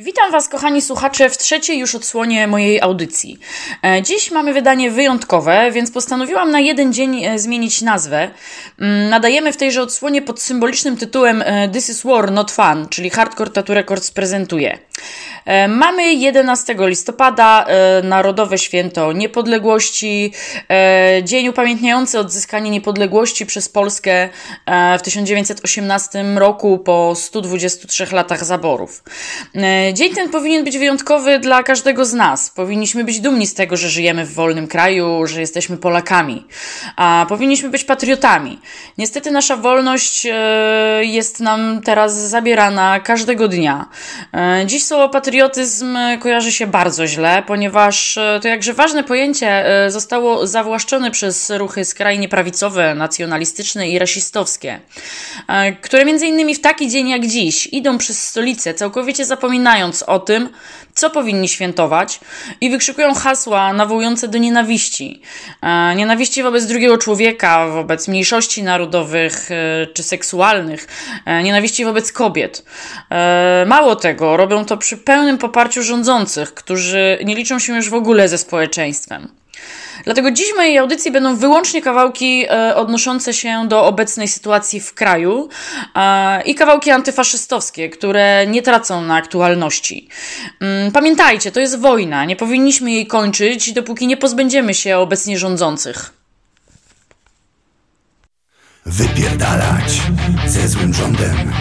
Witam Was, kochani słuchacze, w trzeciej już odsłonie mojej audycji. E, dziś mamy wydanie wyjątkowe, więc postanowiłam na jeden dzień e, zmienić nazwę. Mm, nadajemy w tejże odsłonie pod symbolicznym tytułem e, This is War, Not Fun, czyli Hardcore Tattoo Records prezentuje. Mamy 11 listopada, Narodowe Święto Niepodległości, dzień upamiętniający odzyskanie niepodległości przez Polskę w 1918 roku po 123 latach zaborów. Dzień ten powinien być wyjątkowy dla każdego z nas. Powinniśmy być dumni z tego, że żyjemy w wolnym kraju, że jesteśmy Polakami. A powinniśmy być patriotami. Niestety nasza wolność e, jest nam teraz zabierana każdego dnia. E, dziś słowo patriotyzm kojarzy się bardzo źle, ponieważ e, to jakże ważne pojęcie zostało zawłaszczone przez ruchy skrajnie prawicowe, nacjonalistyczne i rasistowskie, które między innymi w taki dzień jak dziś idą przez stolicę, całkowicie zapominają o tym, co powinni świętować i wykrzykują hasła nawołujące do nienawiści. E, nienawiści wobec drugiego człowieka, wobec mniejszości narodowych e, czy seksualnych, e, nienawiści wobec kobiet. Mało tego, robią to przy pełnym poparciu rządzących, którzy nie liczą się już w ogóle ze społeczeństwem. Dlatego dziś w mojej audycji będą wyłącznie kawałki e, odnoszące się do obecnej sytuacji w kraju e, i kawałki antyfaszystowskie, które nie tracą na aktualności. Mm, pamiętajcie, to jest wojna, nie powinniśmy jej kończyć, dopóki nie pozbędziemy się obecnie rządzących. Wypierdalać ze złym rządem.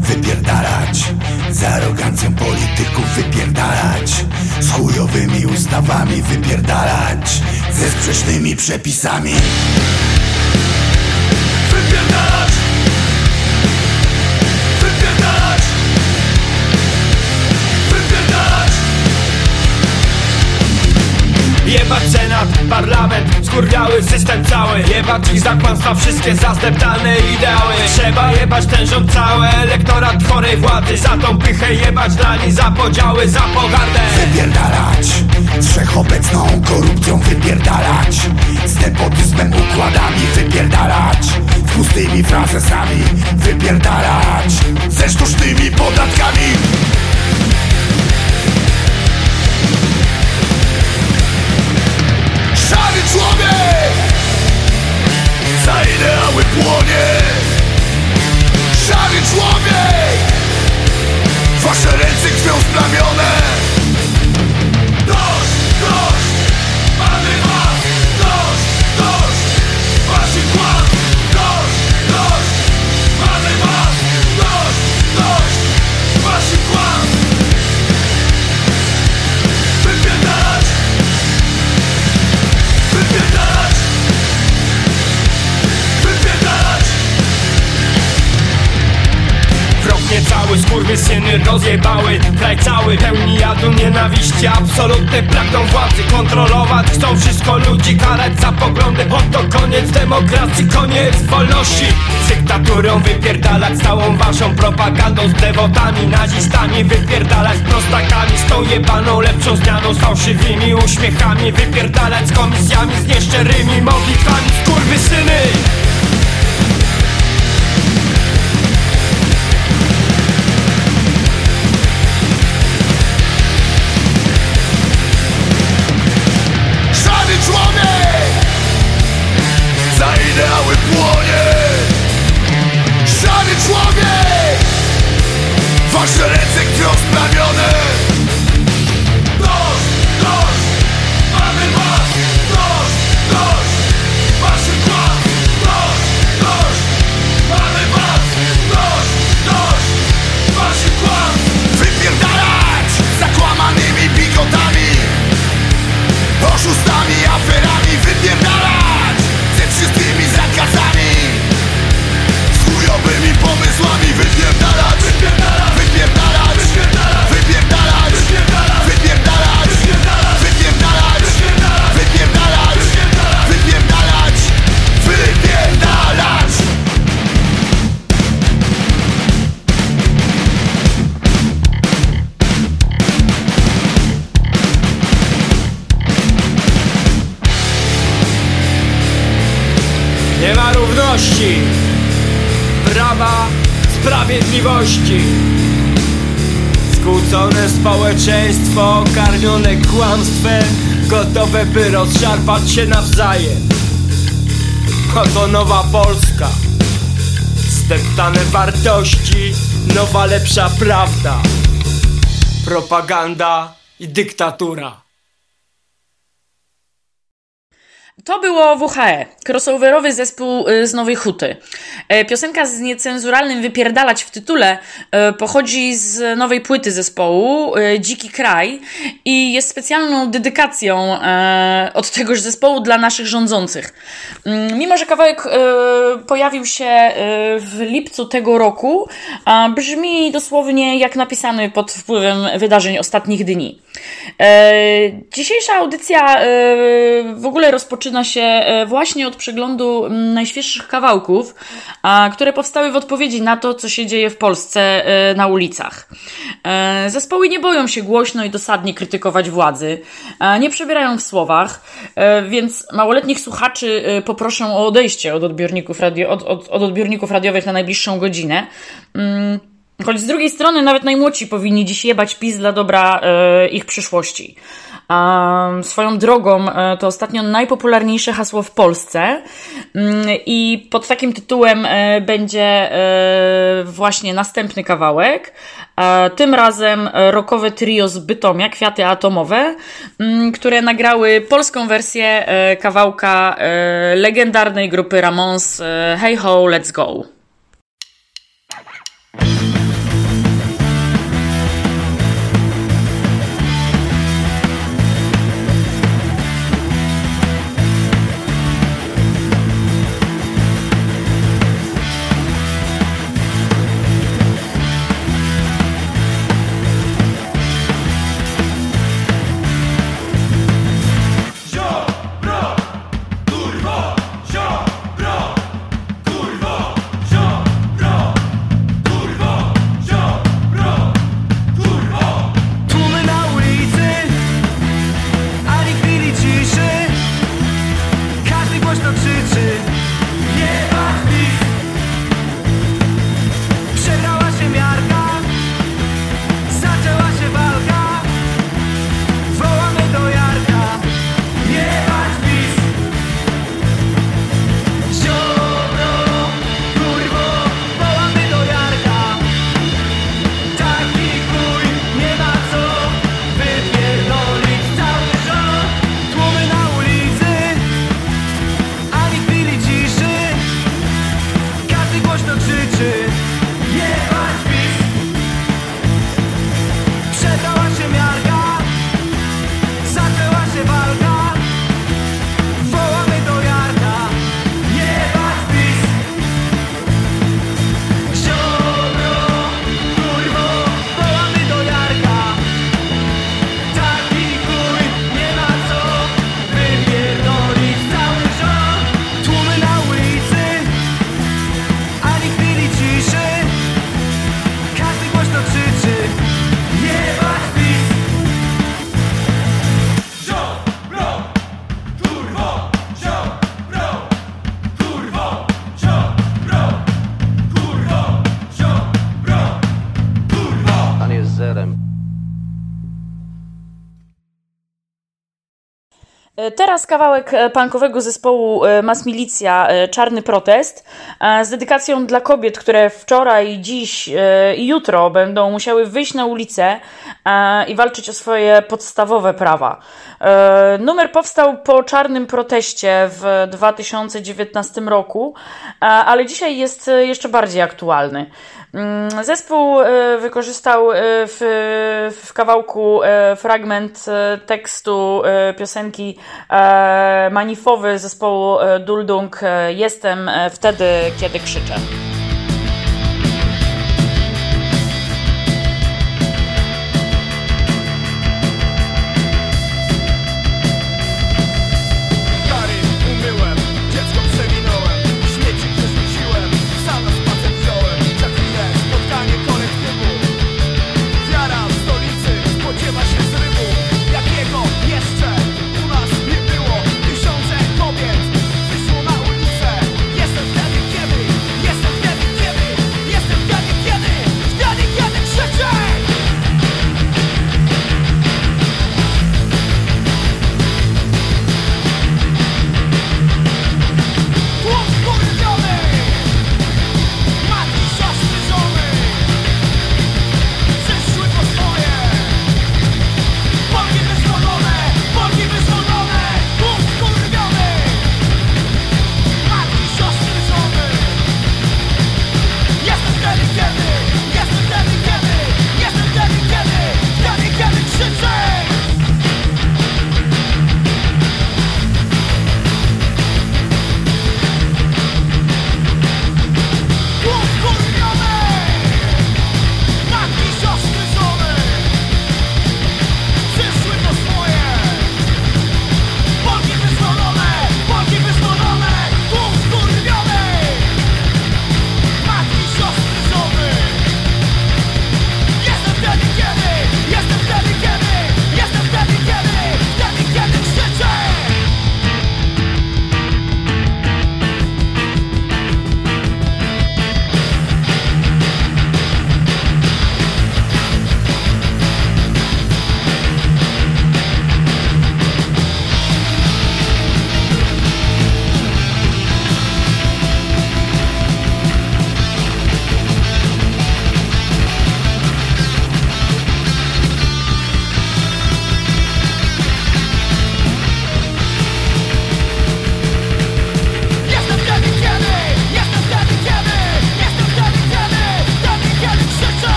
Wypierdalać z arogancją polityków. Wypierdalać z chujowymi ustawami. Wypierdalać ze sprzecznymi przepisami parlament, skurwiały system cały. Jebać ich za wszystkie zastęptalne ideały. Trzeba jebać ten rząd cały, elektorat chorej władzy. Za tą pychę jebać dla nich, za podziały, za pogardę Wypierdalać, wszechobecną korupcją wypierdalać. Z nepotyzmem, układami wypierdalać. Z pustymi frazesami wypierdalać. Ze sztucznymi podatkami człowiek Za ideały płonie! Szary człowiek! Wasze ręce krwią splamione Wrok cały, syny rozjebały. Kraj cały pełni jadu nienawiści Absolutny pragną władzy kontrolować Chcą wszystko ludzi karać za poglądy Oto koniec demokracji, koniec wolności. Z dyktaturą wypierdalać Całą waszą propagandą Z dewotami, nazistami Wypierdalać prostakami Z tą jebaną lepszą zmianą Z fałszywymi uśmiechami Wypierdalać z komisjami Z nieszczerymi modlitwami syny Wasze ręce krwią sprawione społeczeństwo, karmione kłamstwem Gotowe by rozszarpać się nawzajem. Oto nowa Polska Zdeptane wartości, nowa lepsza prawda. Propaganda i dyktatura. To było WHE, crossoverowy zespół y, z Nowej Huty. E, piosenka z niecenzuralnym wypierdalać w tytule e, pochodzi z nowej płyty zespołu e, Dziki Kraj i jest specjalną dedykacją od tegoż zespołu dla naszych rządzących. Mm, mimo, że kawałek pojawił się w lipcu tego roku, brzmi dosłownie jak napisany pod wpływem wydarzeń ostatnich dni. Dzisiejsza audycja w ogóle rozpoczyna się właśnie od przeglądu mm, najświeższych kawałków, które powstały w odpowiedzi na to, co się dzieje w Polsce e, na ulicach. E, zespoły nie boją się głośno i dosadnie krytykować władzy, nie przebierają w słowach, więc małoletnich słuchaczy poproszę o odejście od odbiorników, radio, od, od, od odbiorników radiowych na najbliższą godzinę. Mm, choć z drugiej strony nawet najmłodsi powinni dziś jebać PiS dla dobra ich przyszłości. Swoją drogą e, to ostatnio najpopularniejsze hasło w Polsce mm, i pod takim tytułem e, będzie e, właśnie następny kawałek. Tym razem rokowe trio z Bytomia, Kwiaty Atomowe, mm, które nagrały polską wersję kawałka legendarnej grupy Ramones Hey Ho, Let's Go. Teraz kawałek e, punkowego zespołu e, Mass Milicja Czarny Protest z dedykacją dla kobiet, które wczoraj, dziś i jutro będą musiały wyjść na ulicę i walczyć o swoje podstawowe prawa. Numer powstał po czarnym proteście w 2019 roku, ale dzisiaj jest jeszcze bardziej aktualny. Mm, zespół e, wykorzystał e, w, w kawałku e, fragment tekstu piosenki manifowy zespołu Duldung Jestem wtedy, kiedy krzyczę.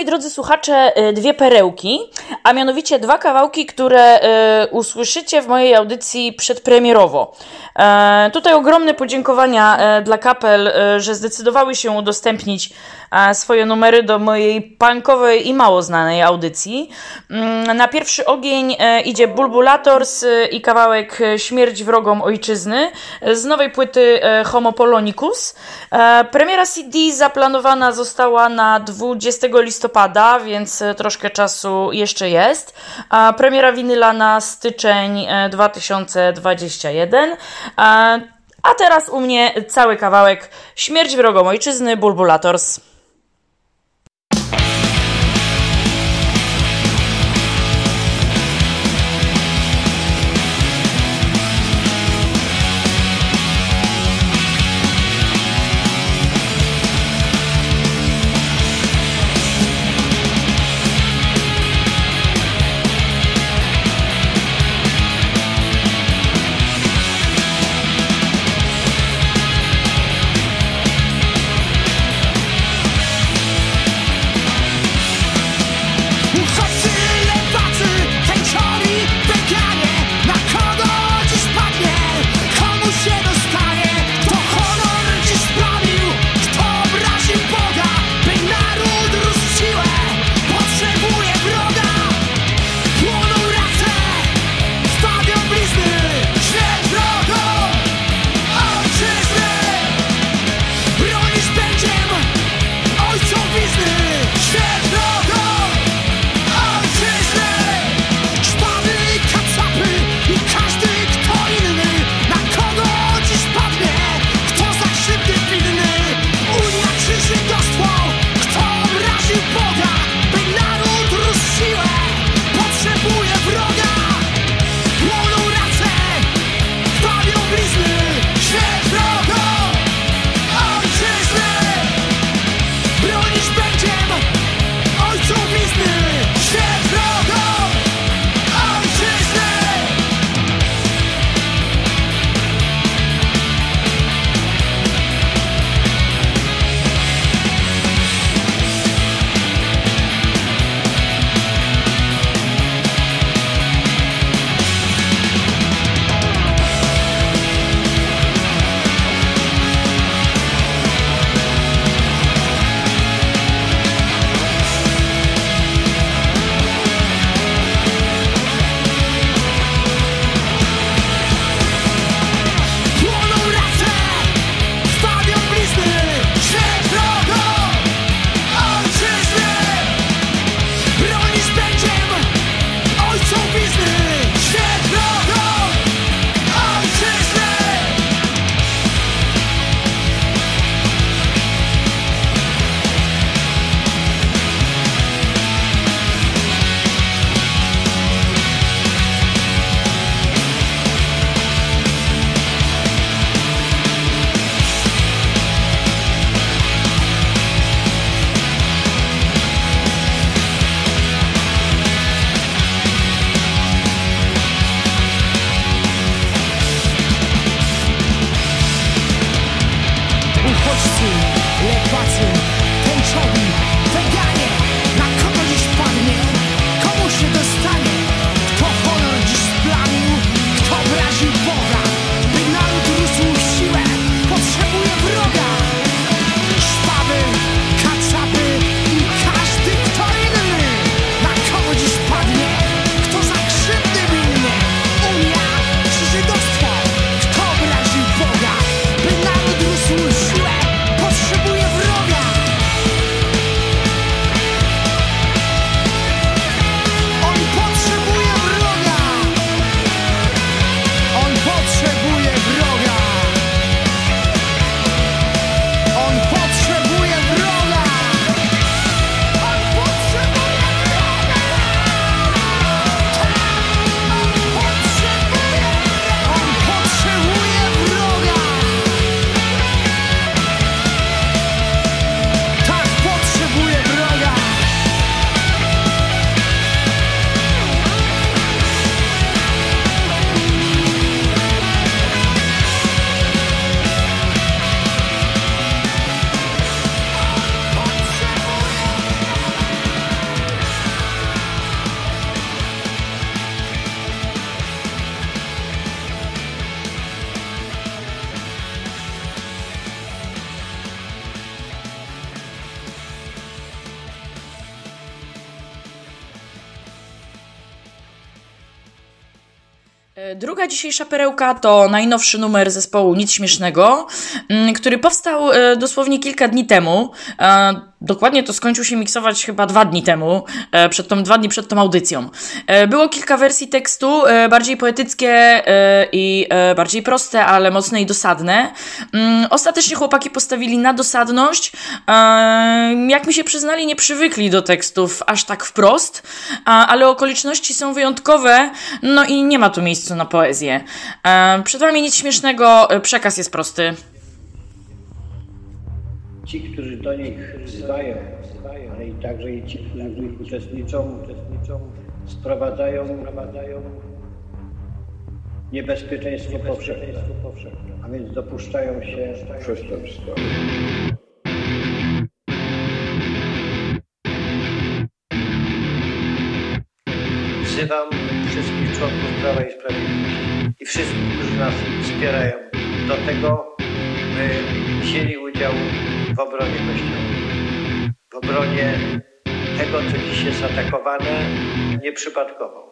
Moi drodzy słuchacze, e, dwie perełki, a mianowicie dwa kawałki, które e, usłyszycie w mojej audycji przedpremierowo. E, tutaj ogromne podziękowania dla kapel, że zdecydowały się udostępnić swoje numery do mojej punkowej i mało znanej audycji. Mm, na pierwszy ogień idzie Bulbulators i kawałek Śmierć wrogom ojczyzny z nowej płyty Homo Polonicus. Premiera CD zaplanowana została na 20 listopada, więc e, troszkę czasu jeszcze jest. A premiera winyla na styczeń 2021. E, a teraz u mnie cały kawałek Śmierć wrogom ojczyzny Bulbulators. Perełka to najnowszy numer zespołu Nic Śmiesznego, mm, który powstał e, dosłownie kilka dni temu. E, dokładnie to skończył się miksować chyba dwa dni temu, e, przed tą, dwa dni przed tą audycją. Było kilka wersji tekstu, bardziej poetyckie i bardziej proste, ale mocne i dosadne. Mm, ostatecznie chłopaki postawili na dosadność. Jak mi się przyznali, nie przywykli do tekstów aż tak wprost, ale okoliczności są wyjątkowe, no i nie ma tu miejsca na poezję. E, przed Wami nic śmiesznego, e, przekaz jest prosty. Ci, którzy do nich wzywają, ale i także i ci, którzy w nich uczestniczą, uczestniczą sprowadzają, sprowadzają niebezpieczeństwo powszechne, a więc dopuszczają się przestępstwa. Wzywam wszystkich członków Prawa i Sprawiedliwości wszystkich, którzy nas wspierają do tego, by wzięli udział w obronie Kościoła. W obronie tego, co dziś jest atakowane nieprzypadkowo.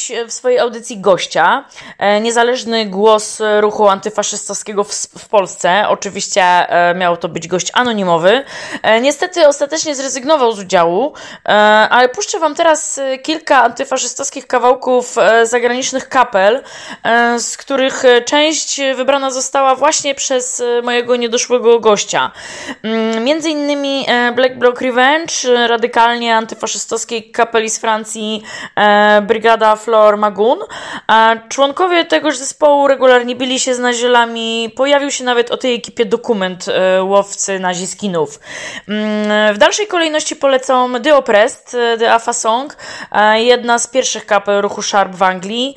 Dziś w swojej audycji gościa, e, niezależny głos ruchu antyfaszystowskiego w, w, Polsce. Oczywiście e, miał to być gość anonimowy. Niestety ostatecznie zrezygnował z udziału, ale puszczę Wam teraz kilka antyfaszystowskich kawałków zagranicznych kapel, z których część wybrana została właśnie przez mojego niedoszłego gościa. Mm, między innymi Black Bloc Revenge, radykalnie antyfaszystowskiej kapeli z Francji Brygada Flor Magun. A członkowie tegoż zespołu regularnie byli się z nazielami. Pojawił się nawet o tej ekipie dokument e, łowcy naziskinów. Mm, w dalszej kolejności polecą The Oppressed, e, The Afa Song, e, jedna z pierwszych kapel ruchu Sharp w Anglii.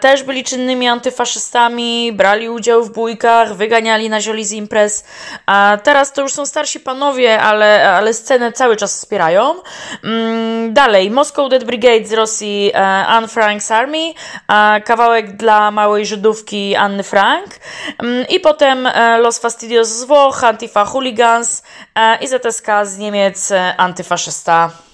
Też byli czynnymi antyfaszystami, brali udział w bójkach, wyganiali nazioli z imprez. Teraz to już są starsi panowie, ale, ale scenę cały czas wspierają. Mm, dalej, Moscow Dead Brigade z Rosji Anne Frank's Army, kawałek dla małej Żydówki Anny Frank mm, i potem e, Los Fastidios z Włoch, Antifa Hooligans e, i ZSK z Niemiec, antyfaszysta.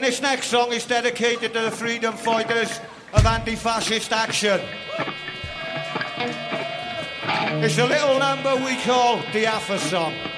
This next song is dedicated to the freedom fighters of anti-fascist action. It's a little number we call the Alpha song.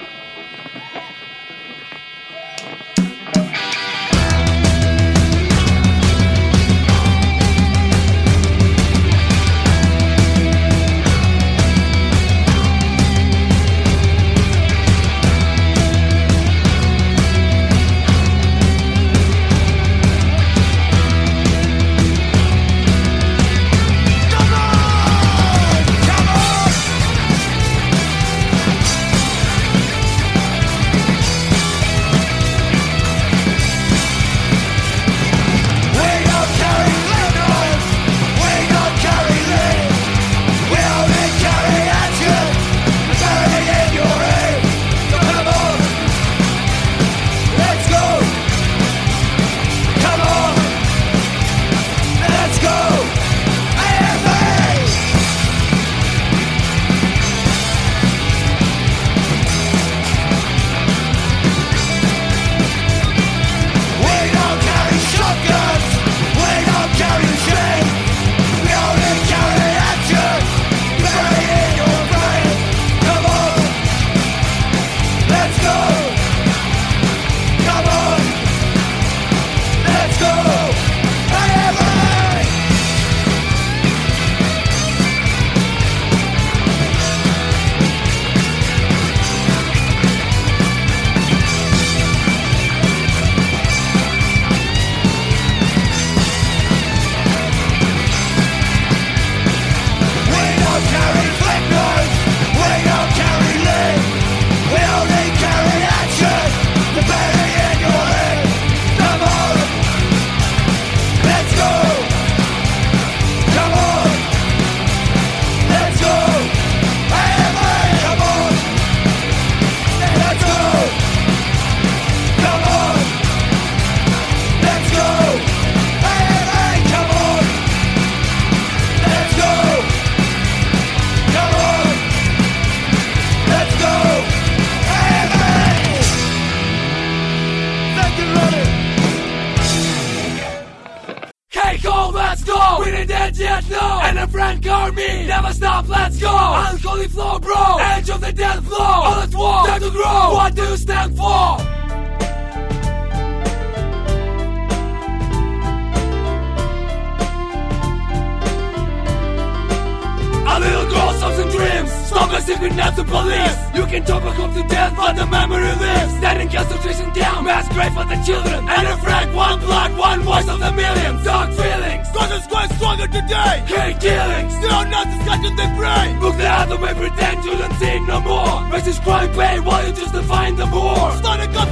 Go!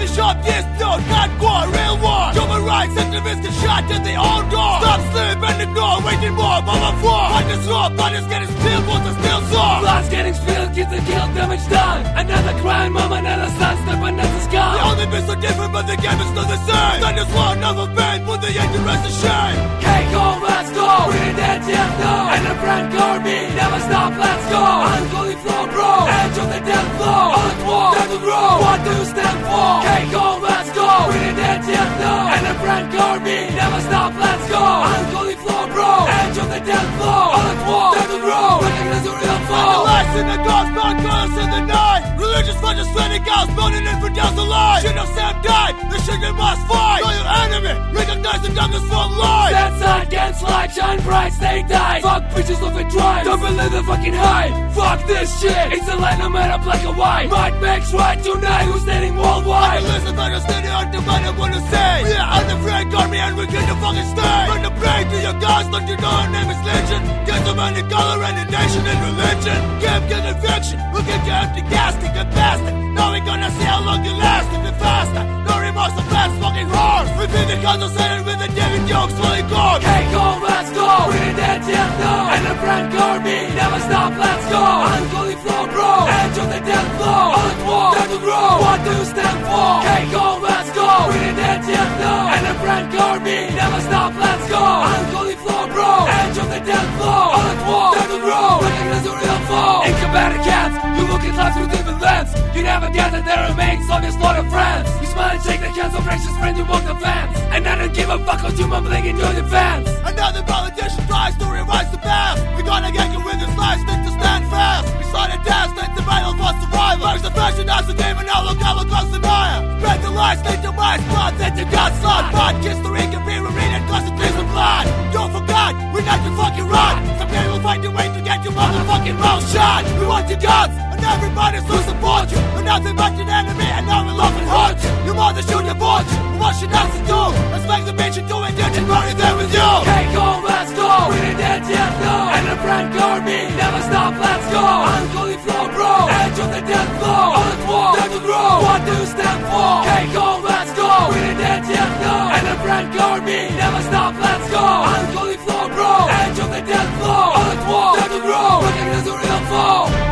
Coffee shop, yes, no, not war, real war. Human rights activists get shot at their own door. Stop sleep and ignore, waiting more, mama for What is wrong, blood is getting spilled, the still sore Blood's getting spilled, kids are killed, damage done. Another crime, mama, another son, step another The sky The only bit so different, but the game is still the same. Time is one, another pain, put the end to rest shame Hey, go, let's go We're dead yet, no. And a Frank army Never stop, let's go. Unholy flow, blow. Edge of the death floor, On the wall, down will grow. What do you stand for? Can't go, let's go. We need that death now. And a friend me. Never stop, let's go. Unholy floor, bro. Edge of the death floor, On the wall, down the road. Recognize the real flow. And the lesson that God's not curse in the night. Religious legislating cows building infidels alive Should have Sam died, the sugar must fight. Know your enemy, recognize the darkness for life Stand side, dance light, shine bright, stay tight. Fuck bitches of it dry Don't believe the fucking hype. Fuck this shit. It's a line no matter black or white. Might makes right tonight Who's standing worldwide? Listen, understanding hard to find out what to say. We are the Frank army and we're going to fucking stay. Run the brain to your gods, don't you know our name is Legion Get them any color and a nation and religion. Give get infection, we'll get you empty casket, the best it Now we gonna see how long you last, if you faster. No remorse, the fast fucking horse feel the concentrated with the David jokes fully gone. Hey go, let's go. We're dead yet, no And a Frank army Never stop, let's go. Unholy flow, bro. Edge of the death flow All at war Time to grow. What do you stand for? Hey go, let's go. We're dead yet, no And a Frank army Never stop, let's go. Unholy flow, bro. Edge of the death flow All at war Time to grow. Recognize the real foe Incombatant cats You look at life through different lens You never get that remains of your slaughtered friends You smile and shake the hands of precious friend You walk the fence And I don't give a fuck what you mumbling in your defense. Another politician tries to revise the past. We gotta get you with this life, stick to stand fast We started test, it's the battle for survival. First the fashion, that's the game, and now look it goes to Naya Spread the lies, take the minds, blood, that you got son Blood, history can be rewritten, cause it of blood Don't forget, we're not your fucking run Some people will find a way to get your motherfucking mouth shut. We want your guns, and everybody's to support you We're nothing but an enemy, and now we and hurt you Your mother should abort you, what should else to do? Let's make the bitch into it, and murder them with you. Hey go, let's go We're dead yet, no. And a Frank army Never stop, let's go. Unholy flow, bro. Edge of the death flow All at war Time to grow. What do you stand for? Hey go, let's go We're dead yet, no. And a Frank army Never stop, let's go. Unholy flow, bro. Edge of the death flow All at war Time to grow. Recognize the real foe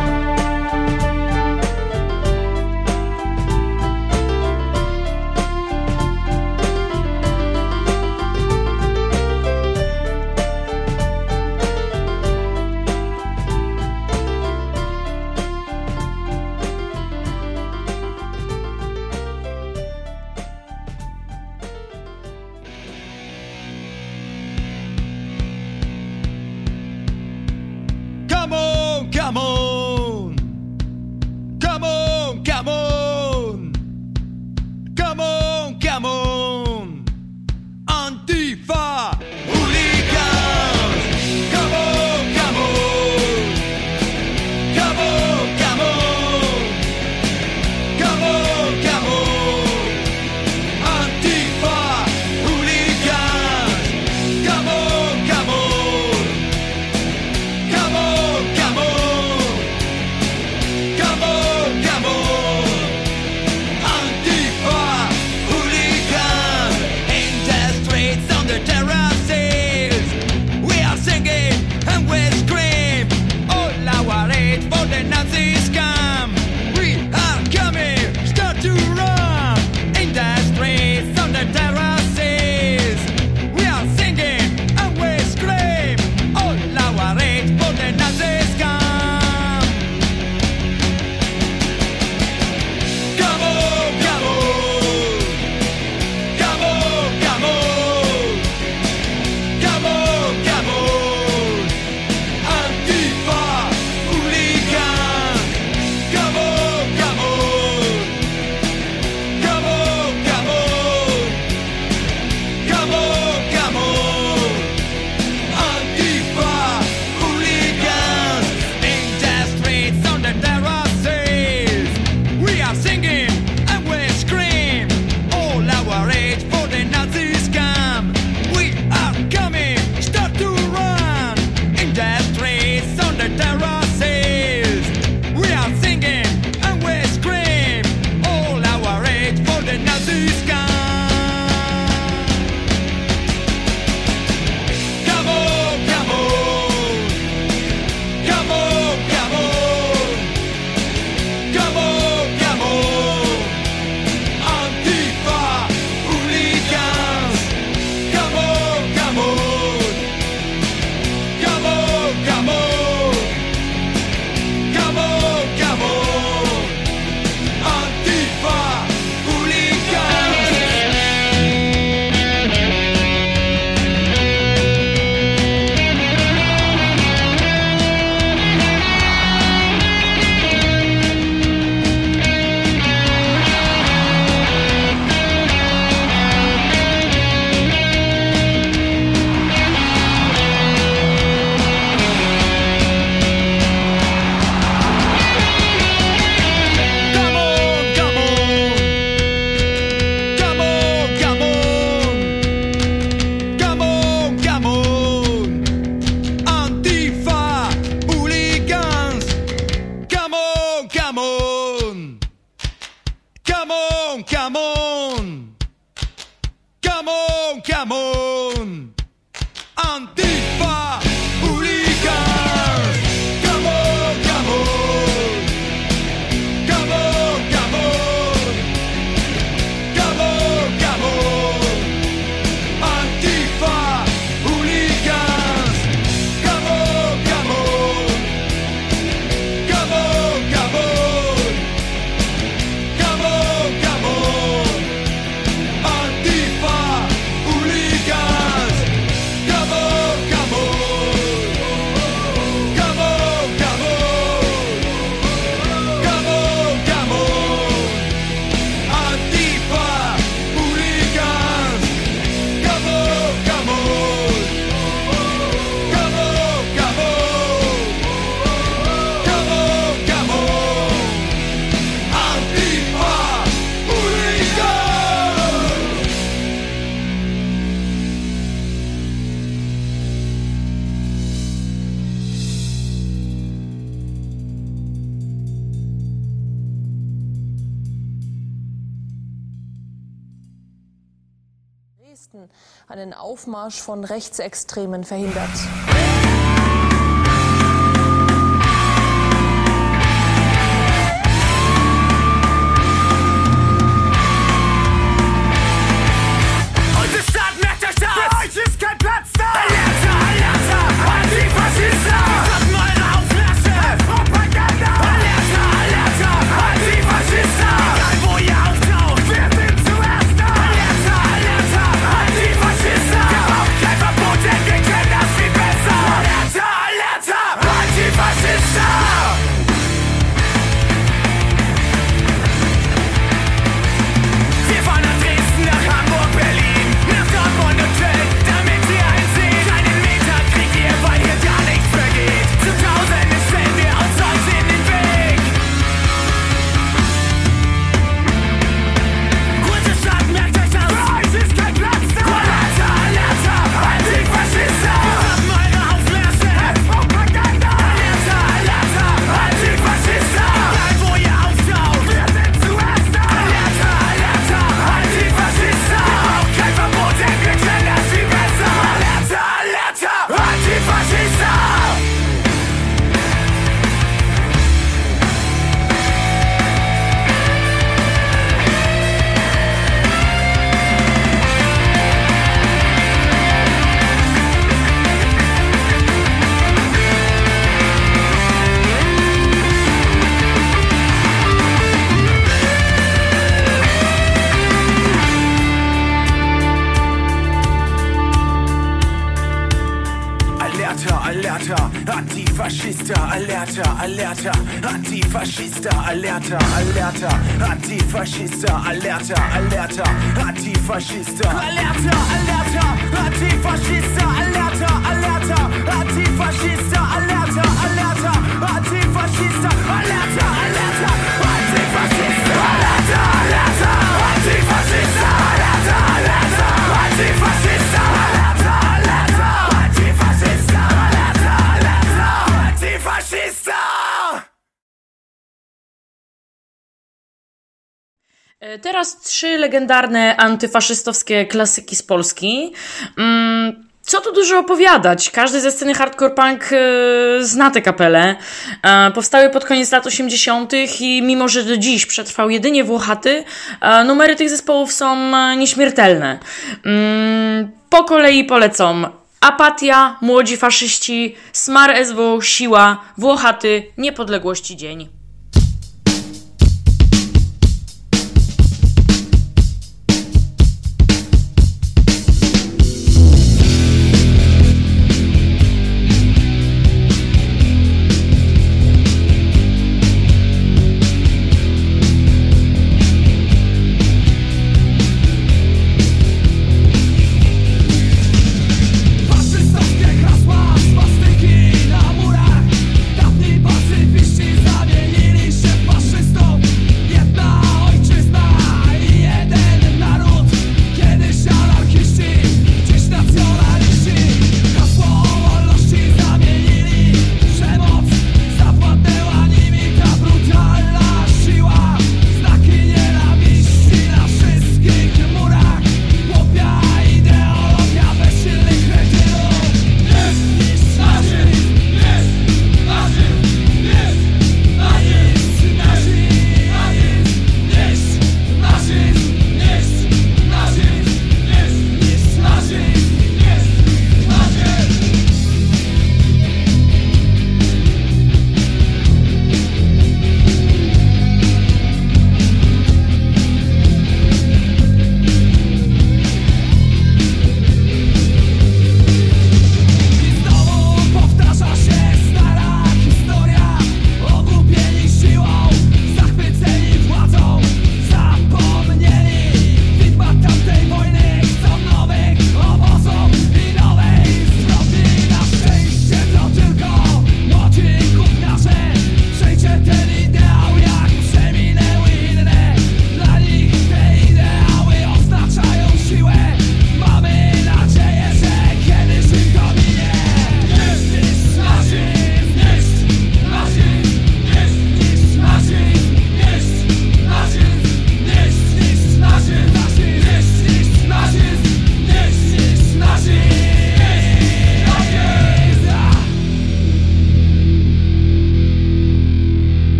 Aufmarsch von Rechtsextremen verhindert. trzy legendarne antyfaszystowskie klasyki z Polski. Mm, co tu dużo opowiadać? Każdy ze sceny hardcore punk e, zna tę kapelę. E, powstały pod koniec lat 80. i mimo, że do dziś przetrwał jedynie Włochaty, e, numery tych zespołów są e, nieśmiertelne. Mm, po kolei polecam Apatia, Młodzi Faszyści, Smar SW, Siła, Włochaty, Niepodległości Dzień.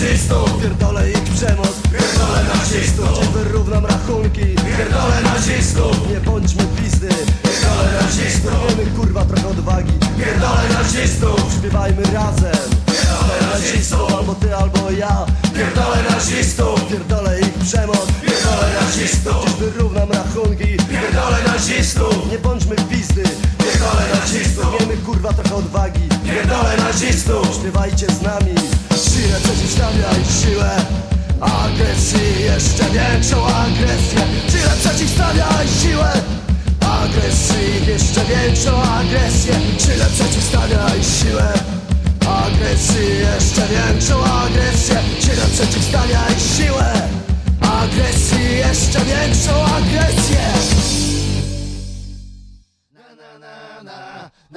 Nazistów. Pierdolę ich przemoc. Pierdolę nazistów. Dziś wyrównam rachunki. Pierdolę nazistów. Nie bądźmy pizdy. Pierdolę nazistów. Miejmy kurwa trochę odwagi. Pierdolę nazistów. Śpiewajmy razem. Pierdolę nazistów. Albo ty, albo ja. Pierdolę nazistów. Pierdolę ich przemoc. Pierdolę nazistów. Dziś wyrównam rachunki. Pierdolę nazistów. Nie bądźmy pizdy. Pierdolę nazistów. Miejmy kurwa trochę odwagi Pierdolę nazistów. Śpiewajcie z nami. Siłę przeciwstawiaj. Siłę Agresji, jeszcze większą agresję. Siłę przeciwstawiaj. Siłę Agresji, jeszcze większą agresję. Siłę przeciwstawiaj. Siłę Agresji, jeszcze większą agresję. Siłę przeciwstawiaj. Siłę Agresji, jeszcze większą agresję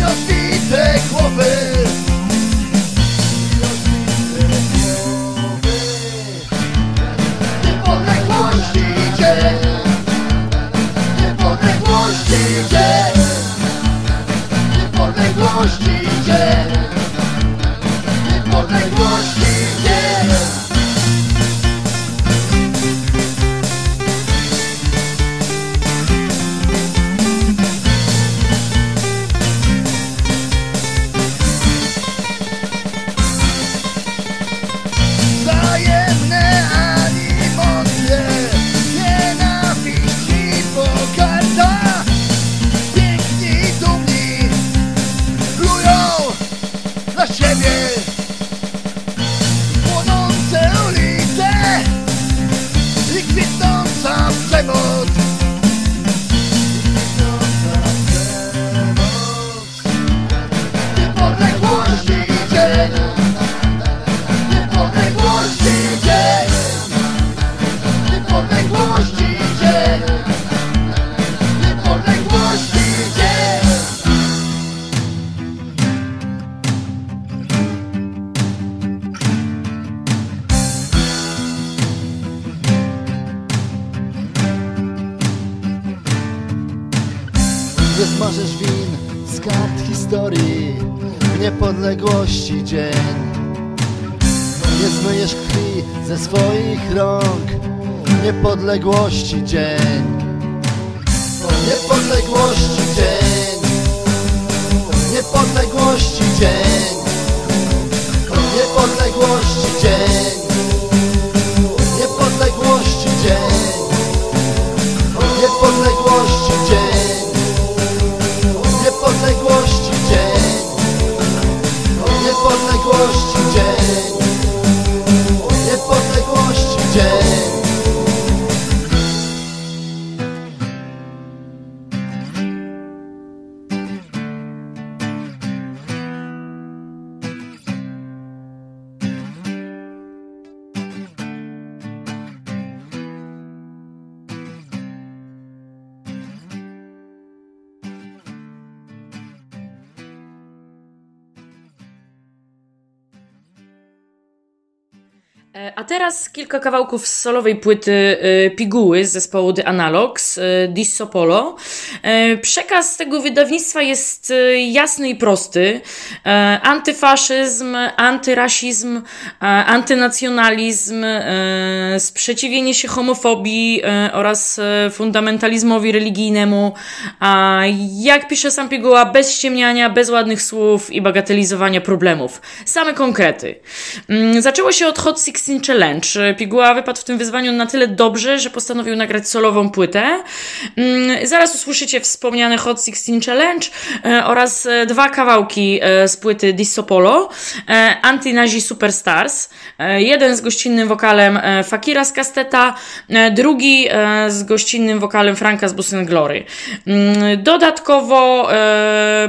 rozbite głowy. Niepodległości dzień Niepodległości dzień Niepodległości dzień Niepodległości dzień A teraz kilka kawałków z solowej płyty e, Piguły z zespołu The Analogs, e, Disso Polo. E, Przekaz tego wydawnictwa jest e, jasny i prosty. E, Antyfaszyzm, antyrasizm, e, antynacjonalizm, e, sprzeciwienie się homofobii e, oraz e, fundamentalizmowi religijnemu. Jak pisze sam Piguła, bez ściemniania, bez ładnych słów i bagatelizowania problemów. Same konkrety. Mm, Zaczęło się od Hot 16 Challenge. Piguła wypadł w tym wyzwaniu na tyle dobrze, że postanowił nagrać solową płytę. Mm, Zaraz usłyszycie wspomniane Hot 16 Challenge e, oraz e, dwa kawałki e, z płyty Disso Polo. E, Antynazi Superstars. Jeden z gościnnym wokalem Fakira z Kasteta, e, drugi z gościnnym wokalem Franka z Busen Glory. Mm, Dodatkowo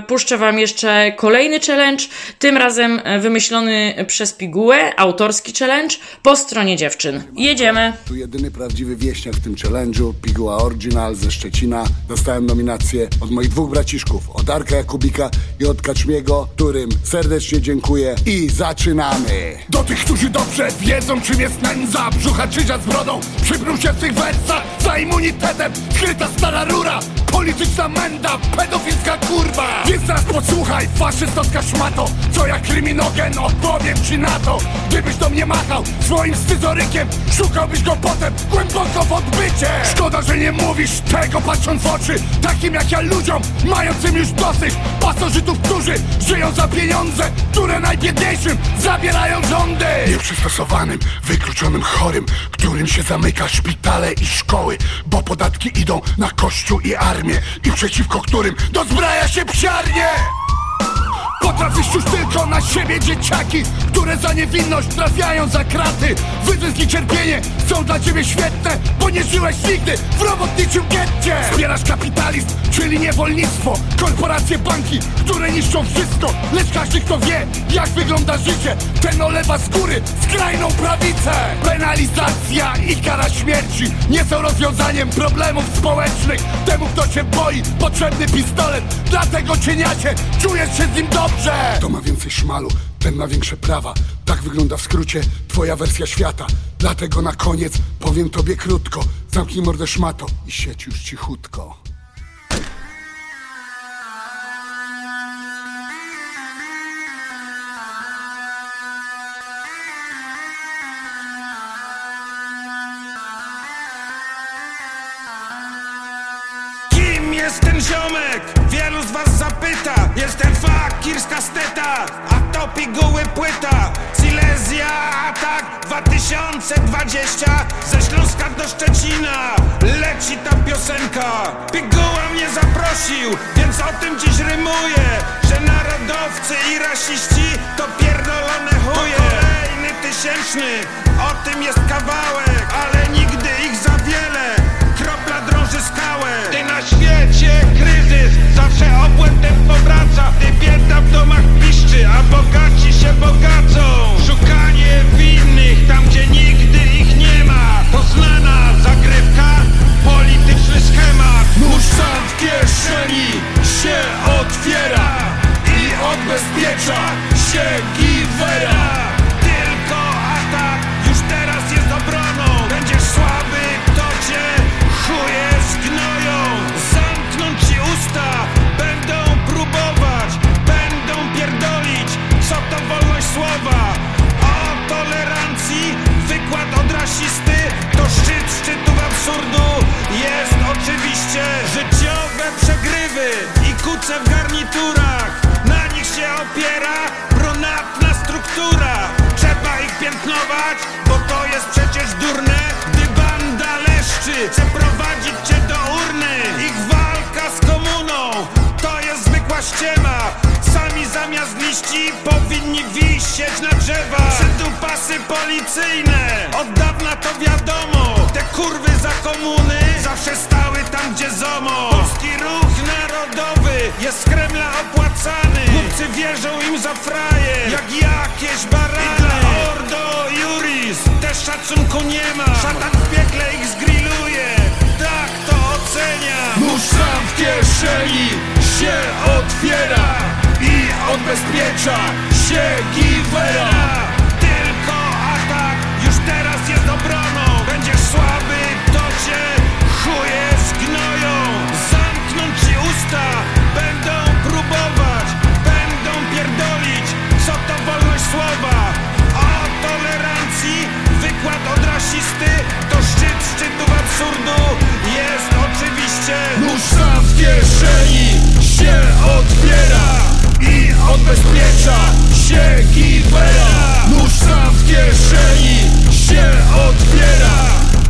puszczę Wam jeszcze kolejny challenge, tym razem wymyślony przez Pigułę, autorski challenge, po stronie dziewczyn. Jedziemy! Tu jedyny prawdziwy wieśniak w tym challenge'u, Piguła Original ze Szczecina. Dostałem nominację od moich dwóch braciszków, od Arka Jakubika i od Kaczmiego, którym serdecznie dziękuję i zaczynamy! Do tych, którzy dobrze wiedzą czym jest nędza Brzucha czyża z brodą Przybrał się w tych wersach Za immunitetem skryta stara rura Polityczna menda, pedofilska kurwa Więc teraz posłuchaj, faszystowska szmato Co jak kryminogen, odpowiem ci na to Gdybyś do mnie machał swoim scyzorykiem Szukałbyś go potem głęboko w odbycie. Szkoda, że nie mówisz tego patrząc w oczy Takim jak ja ludziom, mającym już dosyć Pasożytów, którzy żyją za pieniądze Które najbiedniejszym zabierają rządy. Nieprzystosowanym, wykluczonym chorym Którym się zamyka szpitale i szkoły Bo podatki idą na kościół i armię I przeciwko którym dozbraja się psiarnie Potrafisz już tylko na siebie dzieciaki Które za niewinność trafiają za kraty. Wyzysk i cierpienie są dla ciebie świetne Bo nie żyłeś nigdy w robotniczym getcie. Wspierasz kapitalizm, czyli niewolnictwo Korporacje, banki, które niszczą wszystko Lecz każdy kto wie, jak wygląda życie Ten olewa z góry skrajną prawicę. Penalizacja i kara śmierci Nie są rozwiązaniem problemów społecznych. Temu kto cię boi, potrzebny pistolet Dlatego cieniacie, czujesz się z nim dobrze Kto ma więcej szmalu, ten ma większe prawa. Tak wygląda w skrócie twoja wersja świata. Dlatego na koniec powiem tobie krótko. Zamknij mordę szmato i siedź już cichutko. Kasteta A to piguły płyta. Silesia Atak 2020 Ze Śląska do Szczecina. Leci ta piosenka. Piguła mnie zaprosił Więc o tym dziś rymuję Że narodowcy i rasiści To pierdolone chuje. Kolejny tysięczny O tym jest kawałek Ale nigdy ich za wiele na świecie kryzys Zawsze obłędem powraca. Gdy bieda w domach piszczy A bogaci się bogacą. Szukanie winnych Tam gdzie nigdy ich nie ma. To znana zagrywka Polityczny schemat. Nóż w kieszeni się otwiera I odbezpiecza się policyjne, od dawna to wiadomo Te kurwy za komuny zawsze stały tam gdzie ZOMO. Polski ruch narodowy jest z Kremla opłacany. Chłopcy wierzą im za fraje, jak jakieś barany. I dla Ordo Juris też szacunku nie ma. Szatan w piekle ich zgrilluje, tak to ocenia. Nóż sam w kieszeni się otwiera i odbezpiecza się giwera obroną Będziesz słaby, to cię chuje zgnoją. Zamknąć ci usta, będą próbować Będą pierdolić, co to wolność słowa. O tolerancji, wykład od rasisty To szczyt szczytów absurdu, jest oczywiście Nóż sam w kieszeni się otwiera i odbezpiecza się giwera Nóż sam w kieszeni się otwiera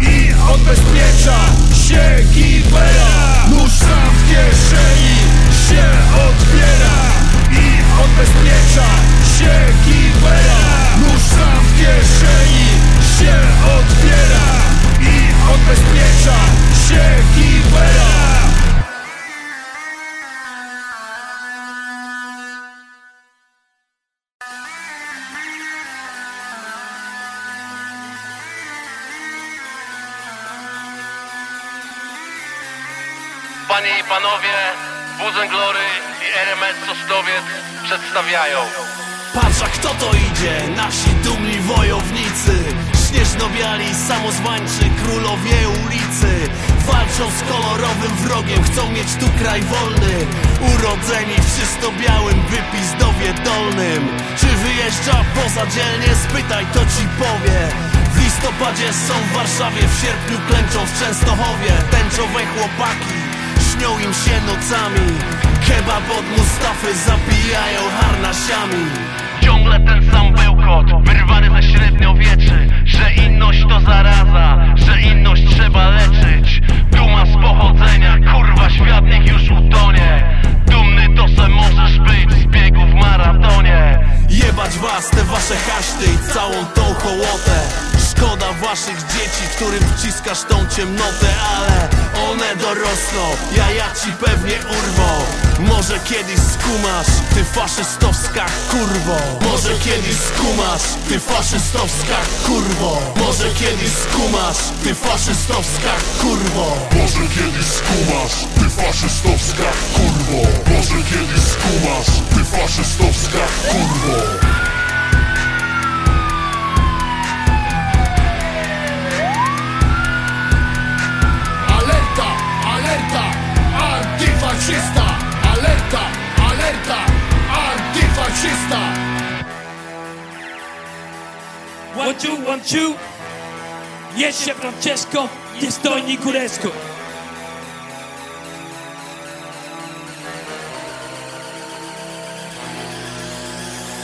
i odbezpiecza się giwera Nóż sam w kieszeni się otwiera i odbezpiecza przedstawiają. Patrz a kto to idzie, nasi dumni wojownicy. Śnieżno-biali, samozwańczy królowie ulicy. Walczą z kolorowym wrogiem, chcą mieć tu kraj wolny. Urodzeni w czysto-białym wypizdowie dolnym. Czy wyjeżdża poza dzielnie? Spytaj, to ci powie. W listopadzie są w Warszawie, w sierpniu klęczą w Częstochowie. Tęczowe chłopaki, śnią im się nocami Kebab od Mustafy zabijają harnasiami. Ciągle ten sam bełkot, wyrwany ze średniowieczy Że inność to zaraza, że inność trzeba leczyć. Duma z pochodzenia, kurwa świat niech już utonie. Dumny to se możesz być z biegu w maratonie. Jebać was, te wasze haszty i całą tą hołotę Szkoda waszych dzieci, którym wciskasz tą ciemnotę Ale one dorosną, jaja ci pewnie urwą. Może kiedyś skumasz, ty faszystowska kurwo. Może kiedyś skumasz, ty faszystowska kurwo. Może kiedyś skumasz, ty faszystowska kurwo. Może kiedyś skumasz, ty faszystowska kurwo. Może kiedyś skumasz, ty faszystowska kurwo antyfaszysta Alerta, alerta, antyfaszysta One, two, one, two. Jeszcze Francesco, nie stoi Niculesco.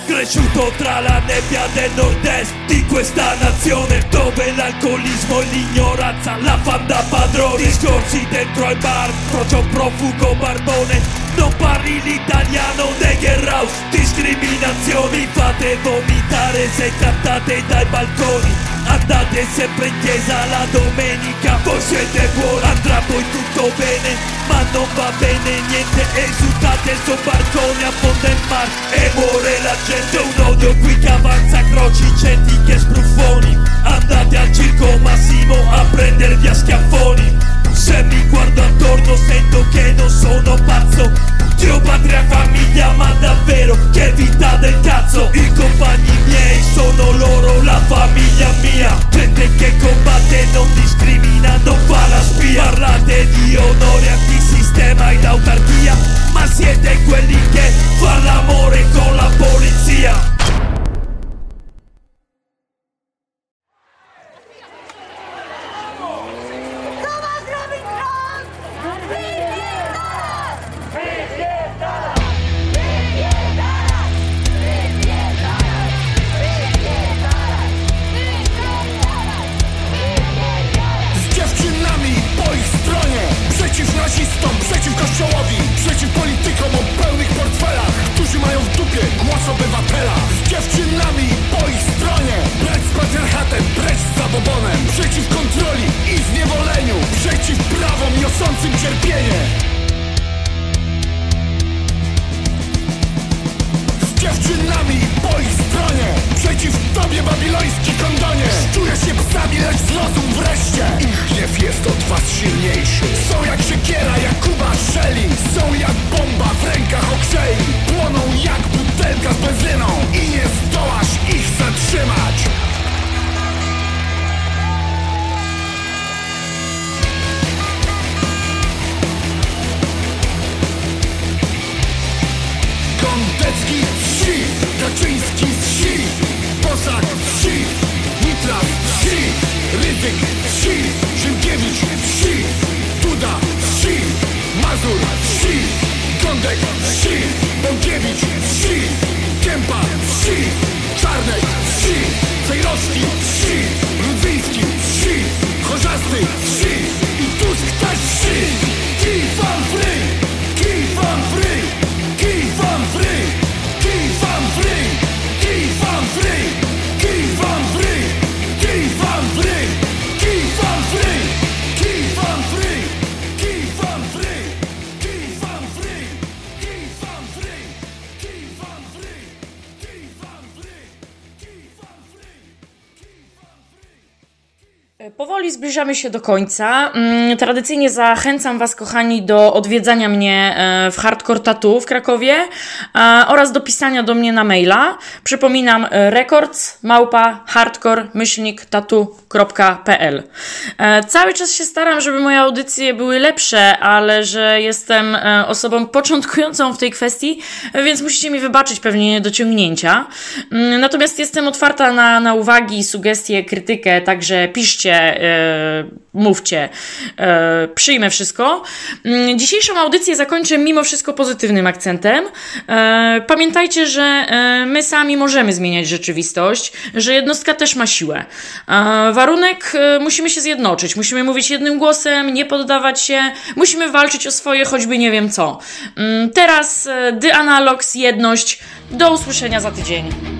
Cresciuto tra la nebbia del nord-est di questa nazione Dove l'alcolismo e l'ignoranza la fan da padrone Discorsi dentro ai bar, crocio profugo barbone. Non parli l'italiano, Neger House, discriminazioni Fate vomitare se cantate dai balconi Andate sempre in chiesa la domenica Voi siete buoni, andrà poi tutto bene Ma non va bene niente Esultate sul barcone affonda il mar E muore la gente Un odio qui che avanza Croci centi che spruffoni Andate al circo Massimo a prendervi a schiaffoni Se mi guardo attorno sento che non sono pazzo. Dio, patria, famiglia, ma davvero che vita del cazzo. I compagni miei sono loro, la famiglia mia. Gente che combatte, non discrimina, non fa la spia. Parlate di onore, antisistema ed autarchia Ma siete quelli che fa l'amore con la polizia Jestem przeciw kościołowi, przeciw politykom o pełnych portfelach. Którzy mają w dupie głos obywatela. Z dziewczynami po ich stronie. Brać z patriarchatem, precz z zabobonem. Przeciw kontroli i zniewoleniu. Przeciw prawom niosącym cierpienie. Z dziewczynami po ich stronie Przeciw tobie babiloński kondonie Czujesz się psami, lecz zrozum wreszcie. Ich gniew jest od was silniejszy. Są jak siekiera, jak Kuba Szeli. Są jak bomba w rękach okrzei. Płoną jak butelka z benzyną. I nie zdołasz ich zatrzymać. Kątecki wsi, Kaczyński wsi, Bosak wsi, Nitras wsi, Rydzyk wsi, Szymkiewicz wsi, Duda wsi, Mazur wsi, Gądek wsi, Bąkiewicz wsi, Kępa wsi, Czarnek wsi, Cejrowski wsi, Powoli zbliżamy się do końca. Mm, Tradycyjnie zachęcam Was, kochani, do odwiedzania mnie e, w Hardcore Tattoo w Krakowie oraz do pisania do mnie na maila. Przypominam, e, records małpa hardcore-tattoo.pl E, Cały czas się staram, żeby moje audycje były lepsze, ale że jestem osobą początkującą w tej kwestii, więc musicie mi wybaczyć pewnie niedociągnięcia. Mm, Natomiast jestem otwarta na, na uwagi, sugestie, krytykę, także piszcie, mówcie, e, przyjmę wszystko. Mm, Dzisiejszą audycję zakończę mimo wszystko pozytywnym akcentem. E, Pamiętajcie, że e, my sami możemy zmieniać rzeczywistość, że jednostka też ma siłę. E, Warunek, e, musimy się zjednoczyć, musimy mówić jednym głosem, nie poddawać się, musimy walczyć o swoje, choćby nie wiem co. Mm, Teraz e, The Analogs, jedność. Do usłyszenia za tydzień.